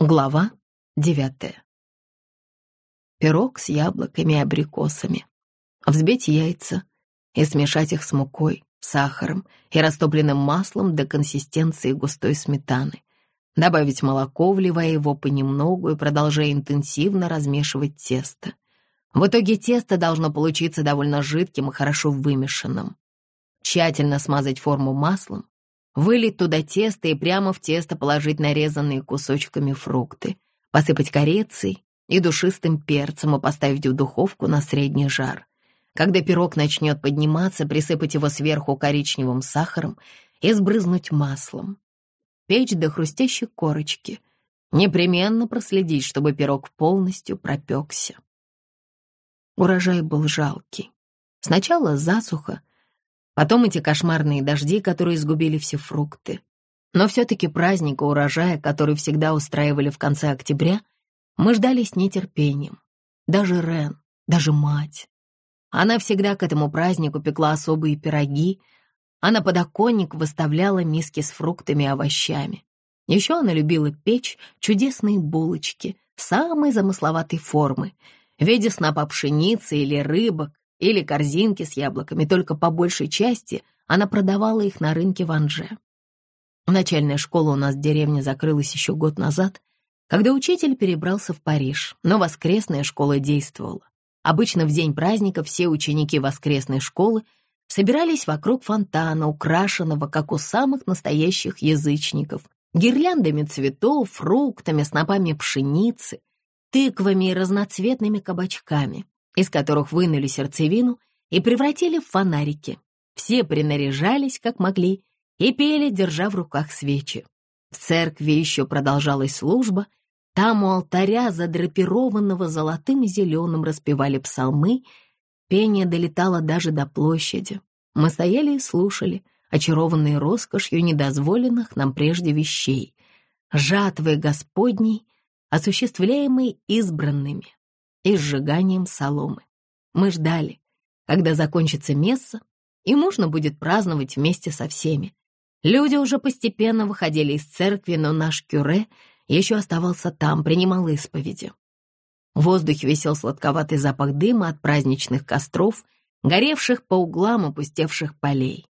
Глава девятая. Пирог с яблоками и абрикосами. Взбить яйца и смешать их с мукой, сахаром и растопленным маслом до консистенции густой сметаны. Добавить молоко, вливая его понемногу и продолжая интенсивно размешивать тесто. В итоге тесто должно получиться довольно жидким и хорошо вымешанным. Тщательно смазать форму маслом, Вылить туда тесто и прямо в тесто положить нарезанные кусочками фрукты, посыпать корицей и душистым перцем и поставить в духовку на средний жар. Когда пирог начнет подниматься, присыпать его сверху коричневым сахаром и сбрызнуть маслом. Печь до хрустящей корочки. Непременно проследить, чтобы пирог полностью пропекся. Урожай был жалкий. Сначала засуха, Потом эти кошмарные дожди, которые сгубили все фрукты. Но все-таки праздника урожая, который всегда устраивали в конце октября, мы ждали с нетерпением. Даже Рен, даже мать. Она всегда к этому празднику пекла особые пироги, а на подоконник выставляла миски с фруктами и овощами. Еще она любила печь чудесные булочки самой замысловатой формы в виде снопа пшеницы или рыбок, или корзинки с яблоками, только по большей части она продавала их на рынке в Анже. Начальная школа у нас в деревне закрылась еще год назад, когда учитель перебрался в Париж, но воскресная школа действовала. Обычно в день праздника все ученики воскресной школы собирались вокруг фонтана, украшенного, как у самых настоящих язычников, гирляндами цветов, фруктами, снопами пшеницы, тыквами и разноцветными кабачками из которых вынули сердцевину и превратили в фонарики. Все принаряжались, как могли, и пели, держа в руках свечи. В церкви еще продолжалась служба, там у алтаря, задрапированного золотым и зеленым, распевали псалмы, пение долетало даже до площади. Мы стояли и слушали, очарованные роскошью недозволенных нам прежде вещей, жатвы Господней, осуществляемой избранными и сжиганием соломы. Мы ждали, когда закончится месса, и можно будет праздновать вместе со всеми. Люди уже постепенно выходили из церкви, но наш кюре еще оставался там, принимал исповеди. В воздухе висел сладковатый запах дыма от праздничных костров, горевших по углам опустевших полей.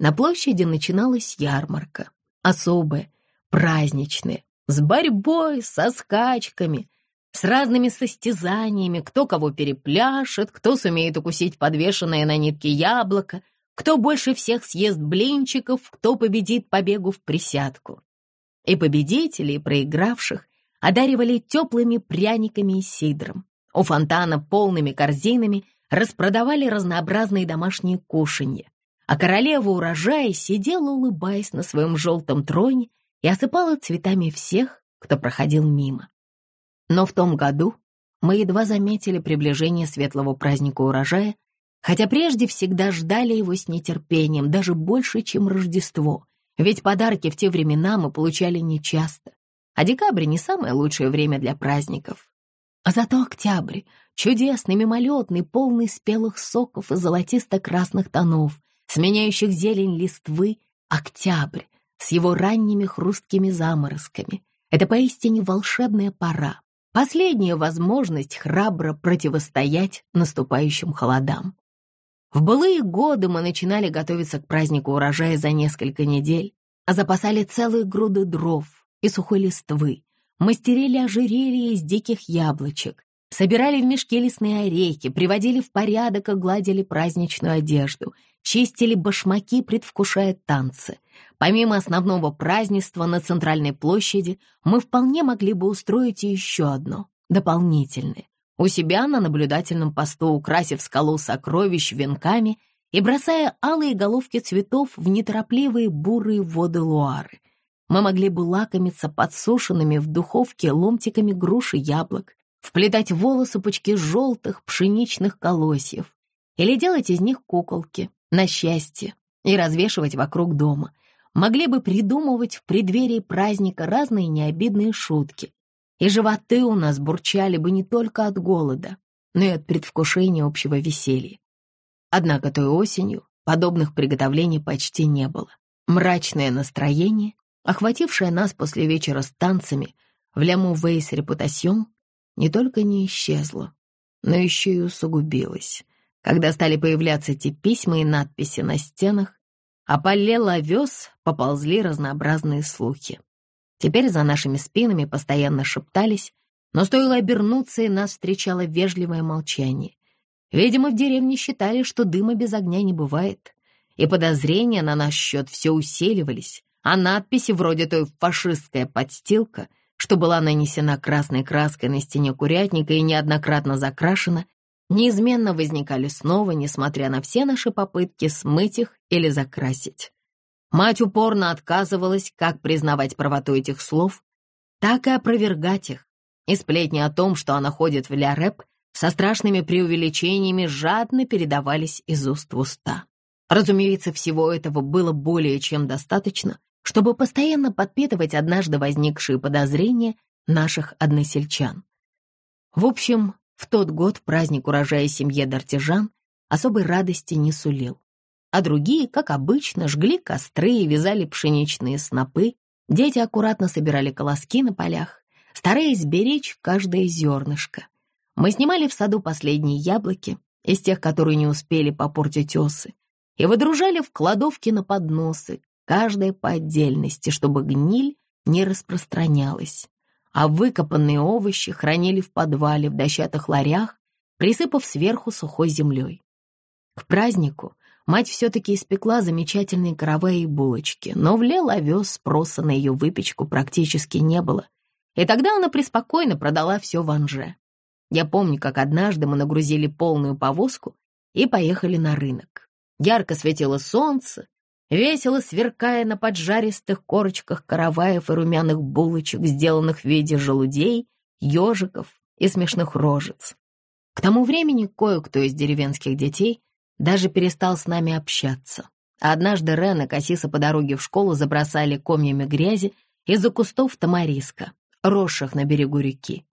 На площади начиналась ярмарка, особая, праздничная, с борьбой, со скачками, с разными состязаниями, кто кого перепляшет, кто сумеет укусить подвешенное на нитке яблоко, кто больше всех съест блинчиков, кто победит побегу в присядку. И победителей, и проигравших одаривали теплыми пряниками и сидром. У фонтана полными корзинами распродавали разнообразные домашние кушанья, а королева урожая сидела, улыбаясь на своем желтом троне и осыпала цветами всех, кто проходил мимо. Но в том году мы едва заметили приближение светлого праздника урожая, хотя прежде всегда ждали его с нетерпением, даже больше, чем Рождество, ведь подарки в те времена мы получали нечасто, а декабрь не самое лучшее время для праздников. А зато октябрь, чудесный, мимолетный, полный спелых соков и золотисто-красных тонов, сменяющих зелень листвы, октябрь с его ранними хрусткими заморозками. Это поистине волшебная пора, Последняя возможность храбро противостоять наступающим холодам. В былые годы мы начинали готовиться к празднику урожая за несколько недель, а запасали целые груды дров и сухой листвы, мастерили ожерелья из диких яблочек, собирали в мешки лесные орехи, приводили в порядок и гладили праздничную одежду, чистили башмаки, предвкушая танцы. Помимо основного празднества на центральной площади, мы вполне могли бы устроить еще одно, дополнительное. У себя на наблюдательном посту, украсив скалу сокровищ венками и бросая алые головки цветов в неторопливые бурые воды Луары. Мы могли бы лакомиться подсушенными в духовке ломтиками груш и яблок, вплетать в волосы пучки желтых пшеничных колосьев или делать из них куколки, на счастье и развешивать вокруг дома. Могли бы придумывать в преддверии праздника разные необидные шутки. И животы у нас бурчали бы не только от голода, но и от предвкушения общего веселья. Однако той осенью подобных приготовлений почти не было. Мрачное настроение, охватившее нас после вечера с танцами, в Ляму Вейс репутасьон не только не исчезла, но еще и усугубилась, когда стали появляться эти письма и надписи на стенах, а по овес поползли разнообразные слухи. Теперь за нашими спинами постоянно шептались, но стоило обернуться, и нас встречало вежливое молчание. Видимо, в деревне считали, что дыма без огня не бывает, и подозрения на наш счет все усиливались, а надписи вроде той «фашистская подстилка», что была нанесена красной краской на стене курятника и неоднократно закрашена, неизменно возникали снова, несмотря на все наши попытки смыть их или закрасить. Мать упорно отказывалась как признавать правоту этих слов, так и опровергать их, и сплетни о том, что она ходит в ля-рэп, со страшными преувеличениями жадно передавались из уст в уста. Разумеется, всего этого было более чем достаточно, чтобы постоянно подпитывать однажды возникшие подозрения наших односельчан. В общем, в тот год праздник урожая семье Дартижан особой радости не сулил. А другие, как обычно, жгли костры и вязали пшеничные снопы, дети аккуратно собирали колоски на полях, стараясь беречь каждое зернышко. Мы снимали в саду последние яблоки, из тех, которые не успели попортить осы, и выдружали в кладовке на подносы, каждая по отдельности, чтобы гниль не распространялась а выкопанные овощи хранили в подвале в дощатых ларях, присыпав сверху сухой землей. К празднику мать все-таки испекла замечательные караваи и булочки, но в Лел овес спроса на ее выпечку практически не было, и тогда она преспокойно продала все в Анже. Я помню, как однажды мы нагрузили полную повозку и поехали на рынок. Ярко светило солнце, весело сверкая на поджаристых корочках караваев и румяных булочек, сделанных в виде желудей, ежиков и смешных рожец. К тому времени кое-кто из деревенских детей даже перестал с нами общаться. Однажды Рен и Кассиса по дороге в школу забросали комьями грязи из-за кустов тамариска, росших на берегу реки.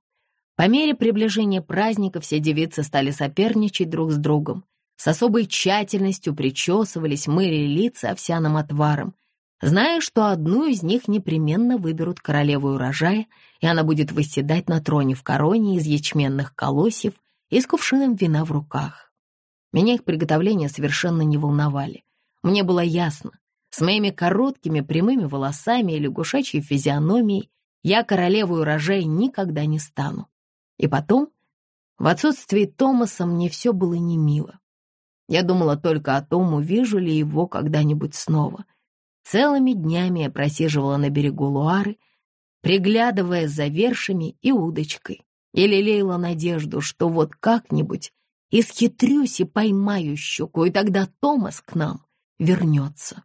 По мере приближения праздника все девицы стали соперничать друг с другом, с особой тщательностью причесывались, мыли лица овсяным отваром, зная, что одну из них непременно выберут королеву урожая, и она будет восседать на троне в короне из ячменных колосьев и с кувшином вина в руках. Меня их приготовления совершенно не волновали. Мне было ясно, с моими короткими прямыми волосами и лягушачьей физиономией я королевой урожая никогда не стану. И потом, в отсутствии Томаса мне все было не мило. Я думала только о том, увижу ли его когда-нибудь снова. Целыми днями я просиживала на берегу Луары, приглядывая за вершами и удочкой, и лелеяла надежду, что вот как-нибудь исхитрюсь и поймаю щуку, и тогда Томас к нам вернется.